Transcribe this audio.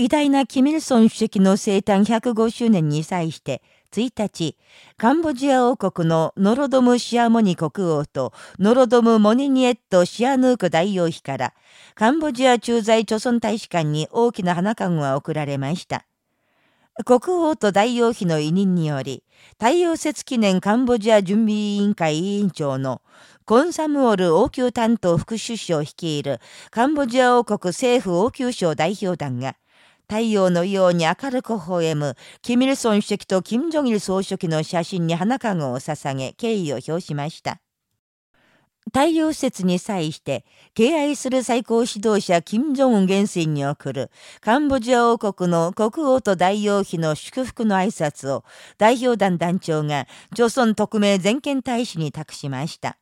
偉大なキミルソン主席の生誕105周年に際して、1日、カンボジア王国のノロドム・シアモニ国王とノロドム・モニニエット・シアヌーク大王妃から、カンボジア駐在朝鮮大使館に大きな花冠が贈られました。国王と大王妃の委任により、太陽節記念カンボジア準備委員会委員長のコンサムオル王宮担当副首相率いるカンボジア王国政府王宮省代表団が、太陽のように明るく微笑む、キミルソン主席とキム・ジョギル総書記の写真に花籠を捧げ、敬意を表しました。太陽節に際して、敬愛する最高指導者金正恩元帥に送る、カンボジア王国の国王と大王妃の祝福の挨拶を、代表団団長が、朝鮮特命全権大使に託しました。